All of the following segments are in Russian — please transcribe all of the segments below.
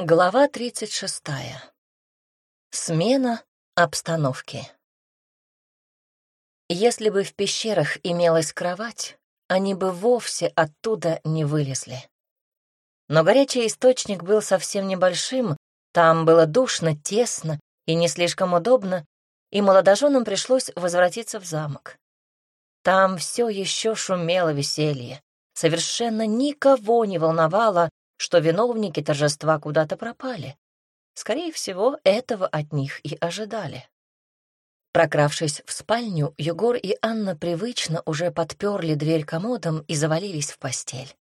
Глава 36. Смена обстановки. Если бы в пещерах имелась кровать, они бы вовсе оттуда не вылезли. Но горячий источник был совсем небольшим, там было душно, тесно и не слишком удобно, и молодоженам пришлось возвратиться в замок. Там все еще шумело веселье. Совершенно никого не волновало, что виновники торжества куда-то пропали. Скорее всего, этого от них и ожидали. Прокравшись в спальню, Егор и Анна привычно уже подперли дверь комодом и завалились в постель.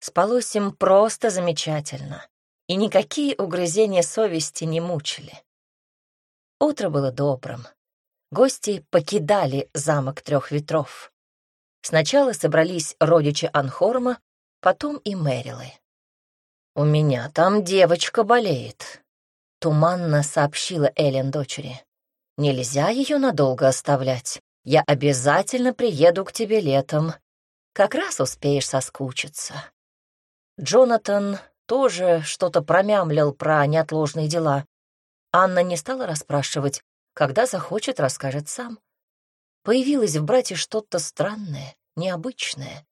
Спалось им просто замечательно, и никакие угрызения совести не мучили. Утро было добрым. Гости покидали замок трех ветров. Сначала собрались родичи Анхорма, потом и Мэрилы. «У меня там девочка болеет», — туманно сообщила Эллен дочери. «Нельзя ее надолго оставлять. Я обязательно приеду к тебе летом. Как раз успеешь соскучиться». Джонатан тоже что-то промямлил про неотложные дела. Анна не стала расспрашивать, когда захочет, расскажет сам. Появилось в брате что-то странное, необычное.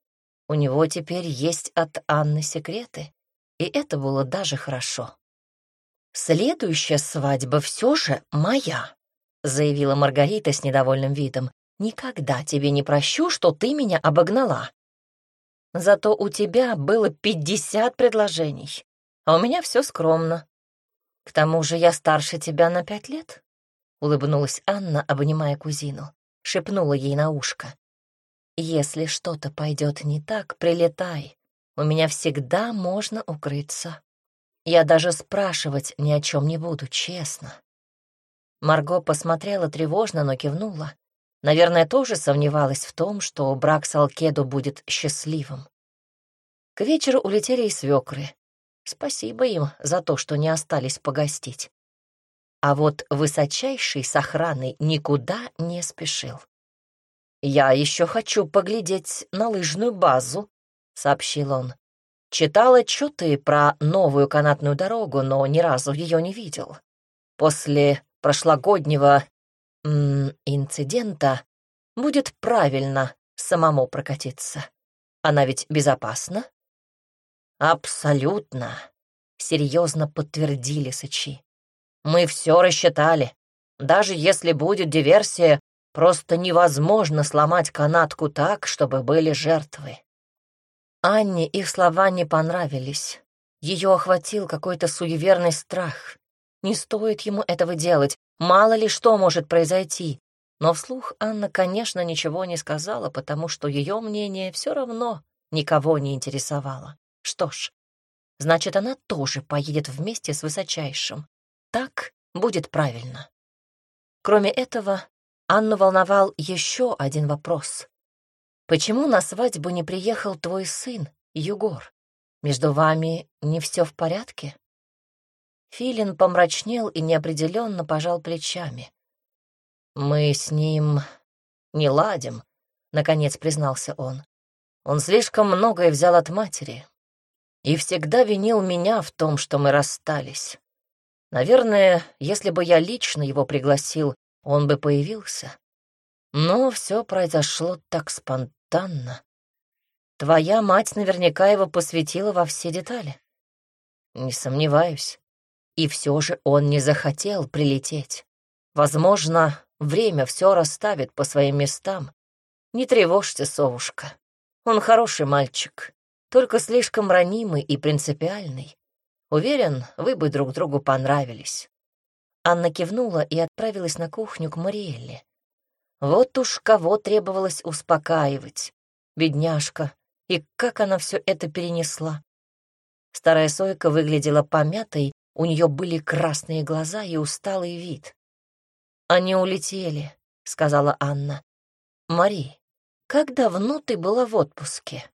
У него теперь есть от Анны секреты и это было даже хорошо. «Следующая свадьба все же моя», — заявила Маргарита с недовольным видом. «Никогда тебе не прощу, что ты меня обогнала. Зато у тебя было пятьдесят предложений, а у меня все скромно. К тому же я старше тебя на пять лет», — улыбнулась Анна, обнимая кузину, шепнула ей на ушко. «Если что-то пойдет не так, прилетай, у меня всегда можно укрыться. Я даже спрашивать ни о чем не буду, честно. Марго посмотрела тревожно, но кивнула. Наверное, тоже сомневалась в том, что брак с Алкеду будет счастливым. К вечеру улетели и свекры. Спасибо им за то, что не остались погостить. А вот высочайший с охраной никуда не спешил. «Я еще хочу поглядеть на лыжную базу», — сообщил он. «Читал отчеты про новую канатную дорогу, но ни разу ее не видел. После прошлогоднего м -м, инцидента будет правильно самому прокатиться. Она ведь безопасна?» «Абсолютно», — серьезно подтвердили Сычи. «Мы все рассчитали. Даже если будет диверсия, просто невозможно сломать канатку так, чтобы были жертвы. Анне их слова не понравились. Ее охватил какой-то суеверный страх. Не стоит ему этого делать, мало ли что может произойти. Но вслух Анна, конечно, ничего не сказала, потому что ее мнение все равно никого не интересовало. Что ж, значит, она тоже поедет вместе с высочайшим. Так будет правильно. Кроме этого, Анну волновал еще один вопрос. Почему на свадьбу не приехал твой сын, Югор? Между вами не все в порядке?» Филин помрачнел и неопределенно пожал плечами. «Мы с ним не ладим», — наконец признался он. «Он слишком многое взял от матери и всегда винил меня в том, что мы расстались. Наверное, если бы я лично его пригласил, он бы появился. Но все произошло так спонтанно. Твоя мать наверняка его посвятила во все детали. Не сомневаюсь. И все же он не захотел прилететь. Возможно, время все расставит по своим местам. Не тревожься, совушка. Он хороший мальчик, только слишком ранимый и принципиальный. Уверен, вы бы друг другу понравились. Анна кивнула и отправилась на кухню к Мариэлле. Вот уж кого требовалось успокаивать. Бедняжка. И как она все это перенесла. Старая Сойка выглядела помятой, у нее были красные глаза и усталый вид. «Они улетели», — сказала Анна. «Мари, как давно ты была в отпуске?»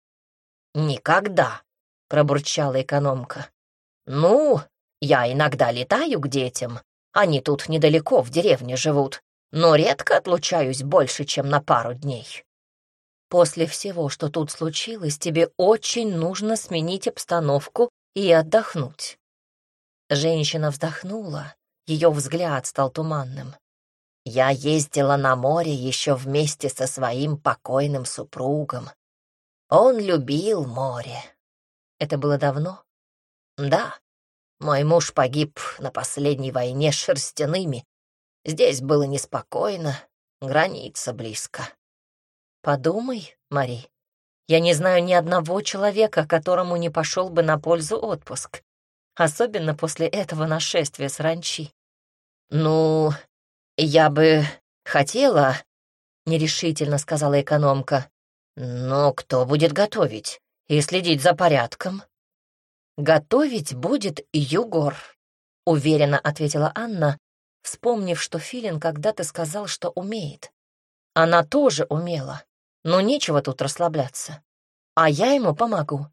«Никогда», — пробурчала экономка. «Ну, я иногда летаю к детям. Они тут недалеко в деревне живут но редко отлучаюсь больше, чем на пару дней. После всего, что тут случилось, тебе очень нужно сменить обстановку и отдохнуть. Женщина вздохнула, ее взгляд стал туманным. «Я ездила на море еще вместе со своим покойным супругом. Он любил море. Это было давно? Да. Мой муж погиб на последней войне шерстяными. Здесь было неспокойно, граница близко. Подумай, Мари, я не знаю ни одного человека, которому не пошел бы на пользу отпуск, особенно после этого нашествия с ранчи. Ну, я бы хотела, нерешительно сказала экономка. Но кто будет готовить и следить за порядком? Готовить будет Югор, уверенно ответила Анна, вспомнив, что Филин когда-то сказал, что умеет. Она тоже умела, но нечего тут расслабляться. А я ему помогу.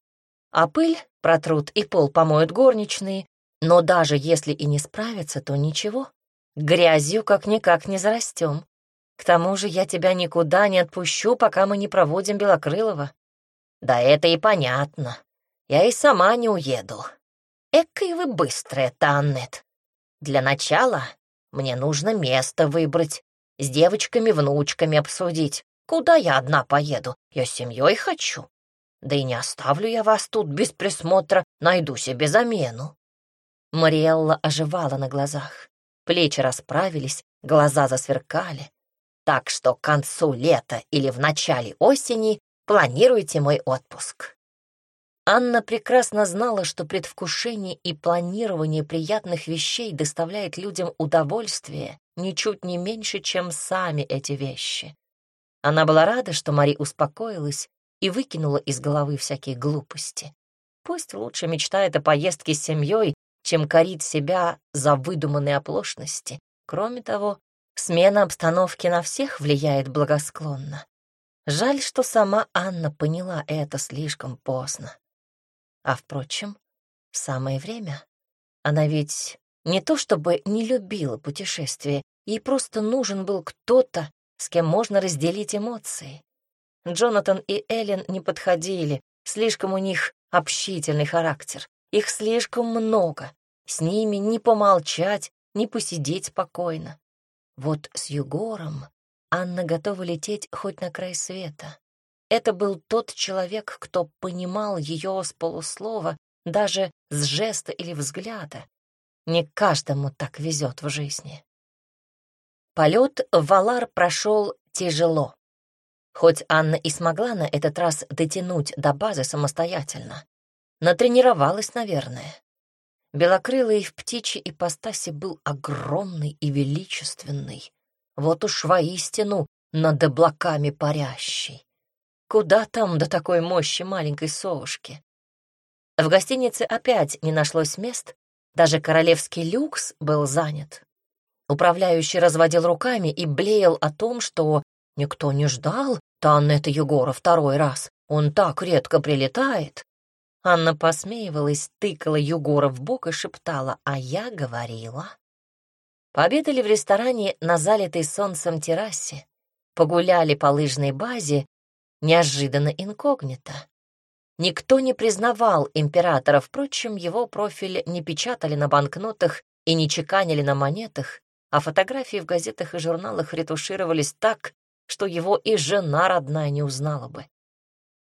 А пыль протрут и пол помоют горничные, но даже если и не справятся, то ничего. Грязью как-никак не зарастем. К тому же я тебя никуда не отпущу, пока мы не проводим Белокрылова. Да это и понятно. Я и сама не уеду. Экой вы быстрая, Таннет. Для начала мне нужно место выбрать, с девочками-внучками обсудить, куда я одна поеду. Я с семьей хочу. Да и не оставлю я вас тут без присмотра, найду себе замену. Мариэлла оживала на глазах. Плечи расправились, глаза засверкали. Так что к концу лета или в начале осени планируйте мой отпуск. Анна прекрасно знала, что предвкушение и планирование приятных вещей доставляет людям удовольствие ничуть не меньше, чем сами эти вещи. Она была рада, что Мари успокоилась и выкинула из головы всякие глупости. Пусть лучше мечтает о поездке с семьей, чем корит себя за выдуманные оплошности. Кроме того, смена обстановки на всех влияет благосклонно. Жаль, что сама Анна поняла это слишком поздно. А, впрочем, самое время. Она ведь не то чтобы не любила путешествия, ей просто нужен был кто-то, с кем можно разделить эмоции. Джонатан и Эллен не подходили, слишком у них общительный характер. Их слишком много. С ними не помолчать, не посидеть спокойно. Вот с Югором Анна готова лететь хоть на край света. Это был тот человек, кто понимал ее с полуслова, даже с жеста или взгляда. Не каждому так везет в жизни. Полет в Валар прошел тяжело. Хоть Анна и смогла на этот раз дотянуть до базы самостоятельно. Натренировалась, наверное. Белокрылый в птичьей ипостаси был огромный и величественный. Вот уж воистину над облаками парящий. Куда там до такой мощи маленькой совушки? В гостинице опять не нашлось мест, даже королевский люкс был занят. Управляющий разводил руками и блеял о том, что никто не ждал Таннета Егора второй раз. Он так редко прилетает. Анна посмеивалась, тыкала Егора в бок и шептала, а я говорила. Пообедали в ресторане на залитой солнцем террасе, погуляли по лыжной базе неожиданно инкогнито. Никто не признавал императора, впрочем, его профиль не печатали на банкнотах и не чеканили на монетах, а фотографии в газетах и журналах ретушировались так, что его и жена родная не узнала бы.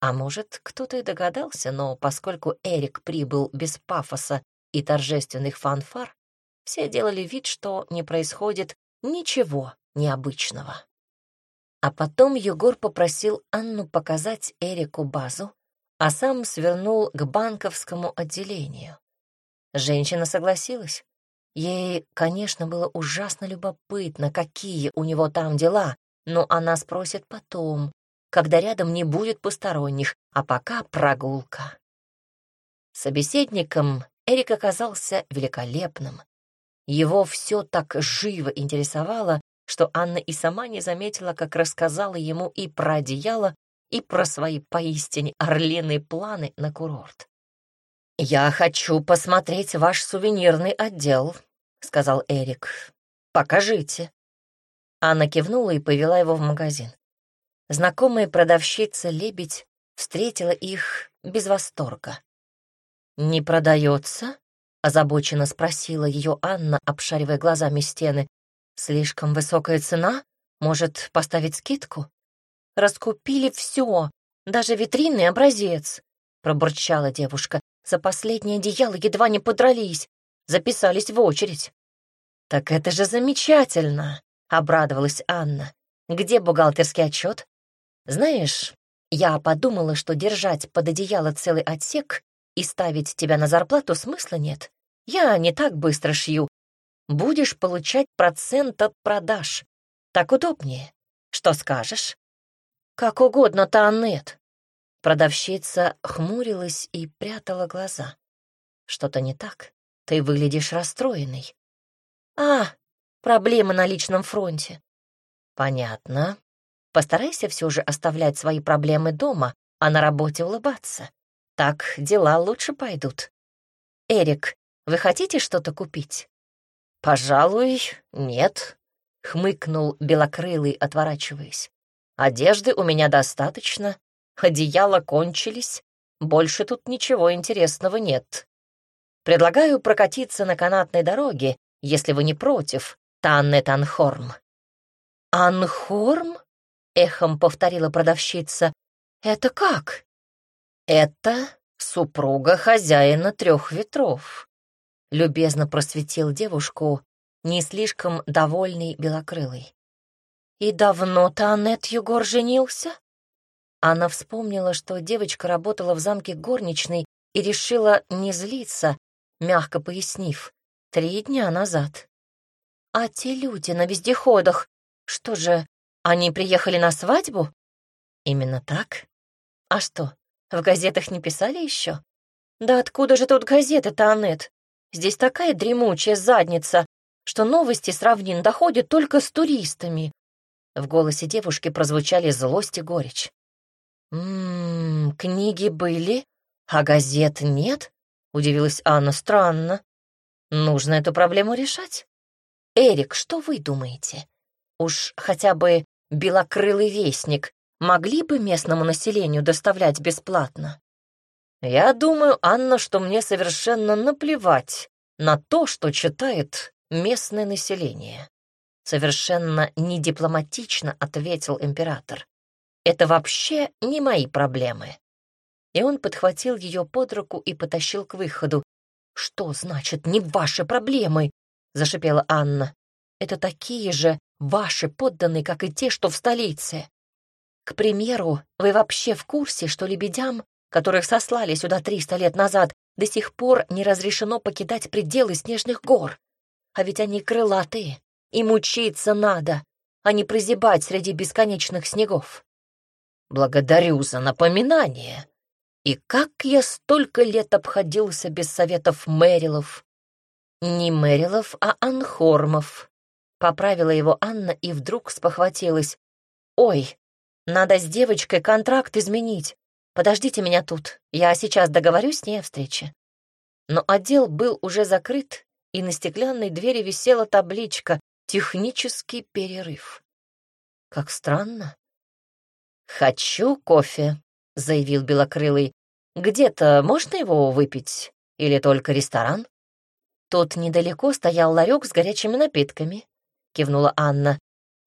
А может, кто-то и догадался, но поскольку Эрик прибыл без пафоса и торжественных фанфар, все делали вид, что не происходит ничего необычного. А потом Егор попросил Анну показать Эрику базу, а сам свернул к банковскому отделению. Женщина согласилась. Ей, конечно, было ужасно любопытно, какие у него там дела, но она спросит потом, когда рядом не будет посторонних, а пока прогулка. Собеседником Эрик оказался великолепным. Его все так живо интересовало, что Анна и сама не заметила, как рассказала ему и про одеяло, и про свои поистине орлиные планы на курорт. «Я хочу посмотреть ваш сувенирный отдел», — сказал Эрик. «Покажите». Анна кивнула и повела его в магазин. Знакомая продавщица Лебедь встретила их без восторга. «Не продается?» озабоченно спросила ее Анна, обшаривая глазами стены. «Слишком высокая цена? Может, поставить скидку?» «Раскупили все, даже витринный образец», — пробурчала девушка. «За последнее одеяло едва не подрались, записались в очередь». «Так это же замечательно!» — обрадовалась Анна. «Где бухгалтерский отчет?» «Знаешь, я подумала, что держать под одеяло целый отсек и ставить тебя на зарплату смысла нет. Я не так быстро шью. Будешь получать процент от продаж. Так удобнее. Что скажешь? Как угодно, Таанет. Продавщица хмурилась и прятала глаза. Что-то не так. Ты выглядишь расстроенной. А, проблемы на личном фронте. Понятно. Постарайся все же оставлять свои проблемы дома, а на работе улыбаться. Так дела лучше пойдут. Эрик, вы хотите что-то купить? Пожалуй, нет, хмыкнул белокрылый, отворачиваясь. Одежды у меня достаточно, одеяла кончились, больше тут ничего интересного нет. Предлагаю прокатиться на канатной дороге, если вы не против, Таннет Анхорм. Анхорм? эхом повторила продавщица. Это как? «Это супруга хозяина трех ветров», — любезно просветил девушку, не слишком довольный белокрылый. «И давно-то Аннет Югор женился?» Она вспомнила, что девочка работала в замке горничной и решила не злиться, мягко пояснив, три дня назад. «А те люди на вездеходах, что же, они приехали на свадьбу?» «Именно так? А что, в газетах не писали еще? Да откуда же тут газеты-то, Аннет? Здесь такая дремучая задница, что новости с равнин доходят только с туристами. В голосе девушки прозвучали злость и горечь. «Ммм, книги были, а газет нет?» — удивилась Анна. «Странно. Нужно эту проблему решать. Эрик, что вы думаете? Уж хотя бы белокрылый вестник могли бы местному населению доставлять бесплатно? Я думаю, Анна, что мне совершенно наплевать на то, что читает местное население. Совершенно недипломатично ответил император. Это вообще не мои проблемы. И он подхватил ее под руку и потащил к выходу. «Что значит «не ваши проблемы»?» — зашипела Анна. «Это такие же ваши подданные, как и те, что в столице. К примеру, вы вообще в курсе, что лебедям, которых сослали сюда 300 лет назад, до сих пор не разрешено покидать пределы снежных гор? А ведь они крылатые, им учиться надо, а не прозябать среди бесконечных снегов. Благодарю за напоминание. И как я столько лет обходился без советов Мэрилов. Не Мэрилов, а Анхормов. Поправила его Анна и вдруг спохватилась. Ой, надо с девочкой контракт изменить. Подождите меня тут, я сейчас договорюсь с ней о встрече». Но отдел был уже закрыт, и на стеклянной двери висела табличка «Технический перерыв». Как странно. «Хочу кофе», — заявил Белокрылый. «Где-то можно его выпить? Или только ресторан?» Тут недалеко стоял ларек с горячими напитками, — кивнула Анна.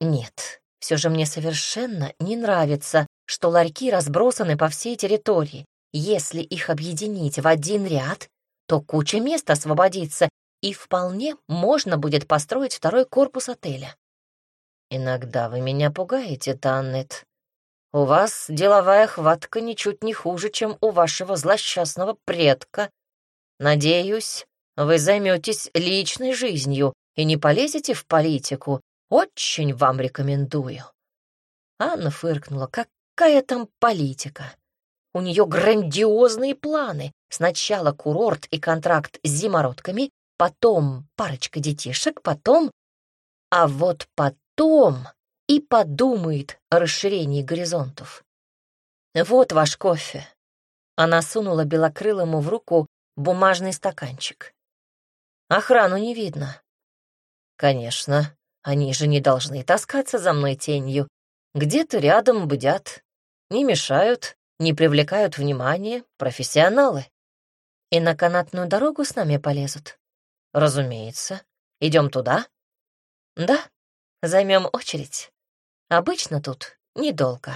«Нет, все же мне совершенно не нравится, что ларьки разбросаны по всей территории. Если их объединить в один ряд, то куча мест освободится, и вполне можно будет построить второй корпус отеля. Иногда вы меня пугаете, Таннет. У вас деловая хватка ничуть не хуже, чем у вашего злосчастного предка. Надеюсь, вы займетесь личной жизнью и не полезете в политику, очень вам рекомендую». Анна фыркнула. «Какая там политика? У нее грандиозные планы. Сначала курорт и контракт с зимородками, потом парочка детишек, потом... А вот потом и подумает о расширении горизонтов. Вот ваш кофе. Она сунула белокрылому в руку бумажный стаканчик. Охрану не видно. Конечно, они же не должны таскаться за мной тенью. Где-то рядом бдят. Не мешают, не привлекают внимания профессионалы. И на канатную дорогу с нами полезут? Разумеется. Идем туда? Да, займем очередь. Обычно тут недолго.